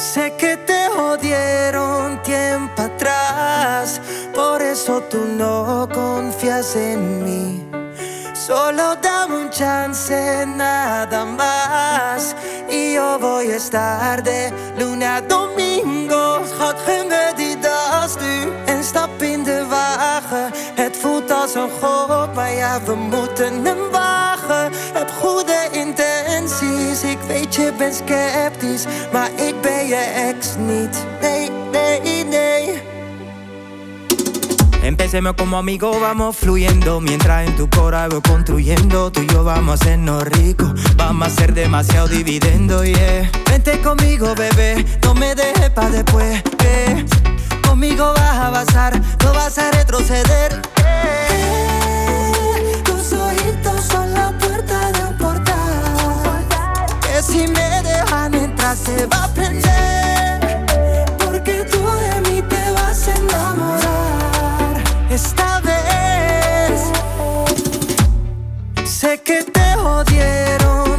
Sé que te jodieron tiempo atrás, por eso tú no confías en mí. Solo dame un chance, nada más. Y yo voy a estar de lunes a domingo. Gaat geen die nu en stap in de wagen. Het voelt als een god, maar ja, we moeten hem wagen. Heb goede intenties, je bent sceptisch. Maar ik ben ex niet. Nee, nee, nee. Empecemos como amigos, vamos fluyendo. Mientras en tu cora voy construyendo, tú y yo vamos a hacernos ricos. Vamos a ser demasiado dividendo, yeah. Vente conmigo, bebé, no me dejes pa' después, que Conmigo vas a avanzar, te va a prender, porque tú de mí te vas a enamorar. Esta vez sé que te odieron.